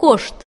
кошт.